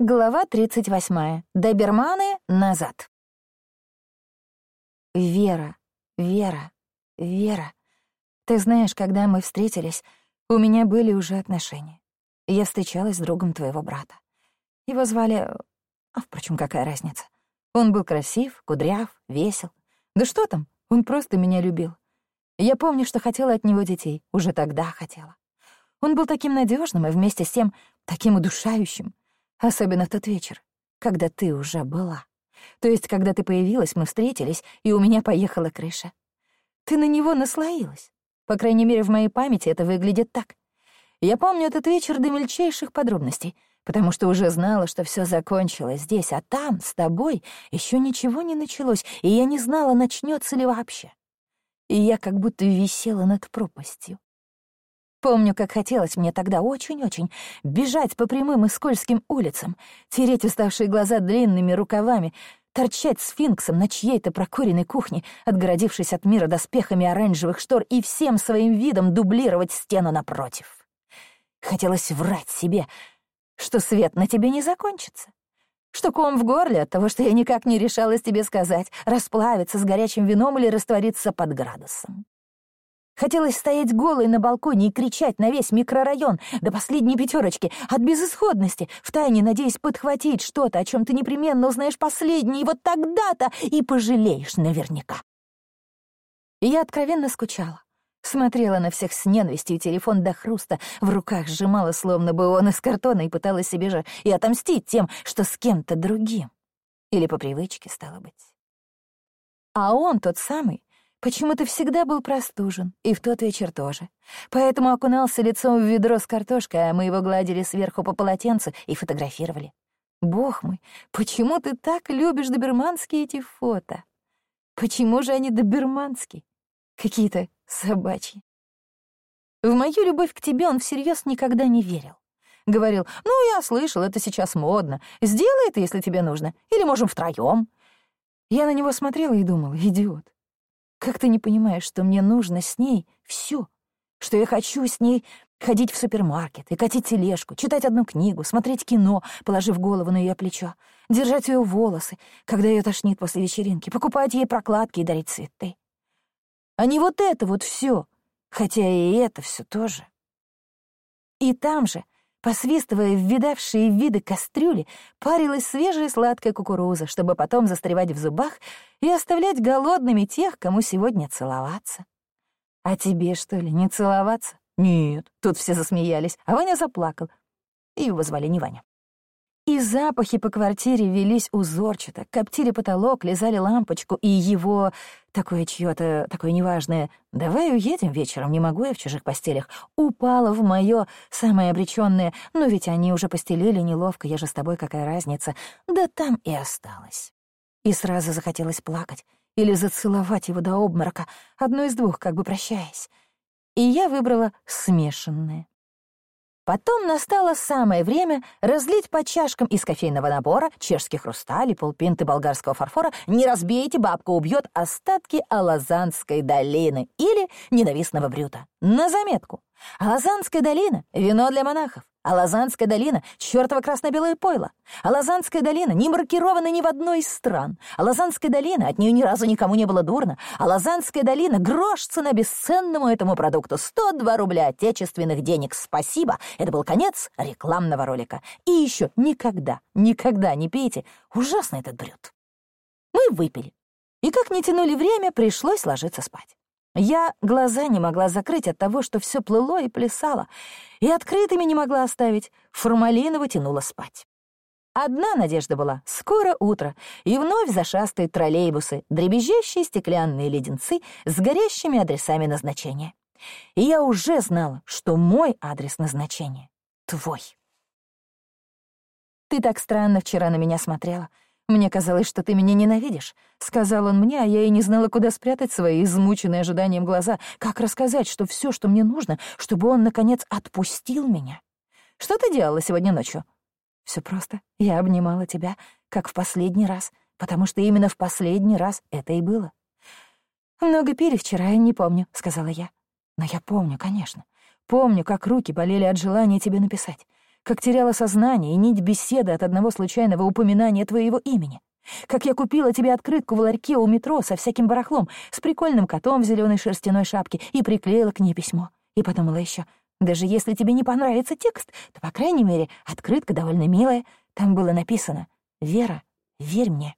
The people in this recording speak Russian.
Глава 38. Доберманы назад. Вера, Вера, Вера. Ты знаешь, когда мы встретились, у меня были уже отношения. Я встречалась с другом твоего брата. Его звали... А, впрочем, какая разница? Он был красив, кудряв, весел. Да что там, он просто меня любил. Я помню, что хотела от него детей, уже тогда хотела. Он был таким надежным и вместе с тем таким удушающим. Особенно в тот вечер, когда ты уже была. То есть, когда ты появилась, мы встретились, и у меня поехала крыша. Ты на него наслоилась. По крайней мере, в моей памяти это выглядит так. Я помню этот вечер до мельчайших подробностей, потому что уже знала, что все закончилось здесь, а там, с тобой, еще ничего не началось, и я не знала, начнется ли вообще. И я как будто висела над пропастью. Помню, как хотелось мне тогда очень-очень бежать по прямым и скользким улицам, тереть уставшие глаза длинными рукавами, торчать сфинксом на чьей-то прокуренной кухне, отгородившись от мира доспехами оранжевых штор и всем своим видом дублировать стену напротив. Хотелось врать себе, что свет на тебе не закончится, что ком в горле от того, что я никак не решалась тебе сказать, расплавиться с горячим вином или раствориться под градусом. Хотелось стоять голой на балконе и кричать на весь микрорайон до последней пятерочки от безысходности, втайне надеясь подхватить что-то, о чем ты непременно узнаешь последнее, и вот тогда-то и пожалеешь наверняка. И я откровенно скучала. Смотрела на всех с ненавистью, телефон до хруста в руках сжимала, словно бы он из картона, и пыталась себе же и отомстить тем, что с кем-то другим. Или по привычке, стало быть. А он тот самый, Почему-то всегда был простужен, и в тот вечер тоже. Поэтому окунался лицом в ведро с картошкой, а мы его гладили сверху по полотенцу и фотографировали. Бог мой, почему ты так любишь доберманские эти фото? Почему же они доберманские? Какие-то собачьи. В мою любовь к тебе он всерьез никогда не верил. Говорил, ну, я слышал, это сейчас модно. Сделай это, если тебе нужно. Или можем втроём. Я на него смотрела и думала, идиот. Как ты не понимаешь, что мне нужно с ней все, Что я хочу с ней ходить в супермаркет и катить тележку, читать одну книгу, смотреть кино, положив голову на ее плечо, держать ее волосы, когда ее тошнит после вечеринки, покупать ей прокладки и дарить цветы. А не вот это вот все, хотя и это все тоже. И там же Посвистывая в видавшие виды кастрюли, парилась свежая сладкая кукуруза, чтобы потом застревать в зубах и оставлять голодными тех, кому сегодня целоваться. «А тебе, что ли, не целоваться?» «Нет», — тут все засмеялись, а Ваня заплакал. И его звали не Ваня. И запахи по квартире велись узорчато, коптили потолок, лизали лампочку, и его, такое чьё-то, такое неважное «давай уедем вечером, не могу я в чужих постелях», упало в моё самое обречённое «ну ведь они уже постелили неловко, я же с тобой, какая разница», да там и осталось. И сразу захотелось плакать или зацеловать его до обморока, одно из двух, как бы прощаясь. И я выбрала смешанное. Потом настало самое время разлить по чашкам из кофейного набора чешский хрусталь полпинты болгарского фарфора «Не разбейте, бабка убьет» остатки Алазанской долины или ненавистного брюта. На заметку. Алазанская долина — вино для монахов. А Лазанская долина — чёртово красно-белое пойло. А Лазанская долина не маркирована ни в одной из стран. А Лазанская долина, от нее ни разу никому не было дурно. А Лазанская долина — грош цена бесценному этому продукту. 102 рубля отечественных денег. Спасибо. Это был конец рекламного ролика. И еще никогда, никогда не пейте. Ужасно этот бред. Мы выпили. И как не тянули время, пришлось ложиться спать. Я глаза не могла закрыть от того, что все плыло и плясало, и открытыми не могла оставить, формалиново тянула спать. Одна надежда была — скоро утро, и вновь зашастают троллейбусы, дребезжащие стеклянные леденцы с горящими адресами назначения. И я уже знала, что мой адрес назначения — твой. Ты так странно вчера на меня смотрела — «Мне казалось, что ты меня ненавидишь», — сказал он мне, а я и не знала, куда спрятать свои измученные ожиданием глаза, как рассказать, что все, что мне нужно, чтобы он, наконец, отпустил меня. «Что ты делала сегодня ночью?» Все просто. Я обнимала тебя, как в последний раз, потому что именно в последний раз это и было. «Много пили вчера, я не помню», — сказала я. «Но я помню, конечно. Помню, как руки болели от желания тебе написать как теряла сознание и нить беседы от одного случайного упоминания твоего имени. Как я купила тебе открытку в ларьке у метро со всяким барахлом, с прикольным котом в зеленой шерстяной шапке и приклеила к ней письмо. И подумала еще, даже если тебе не понравится текст, то, по крайней мере, открытка довольно милая. Там было написано «Вера, верь мне».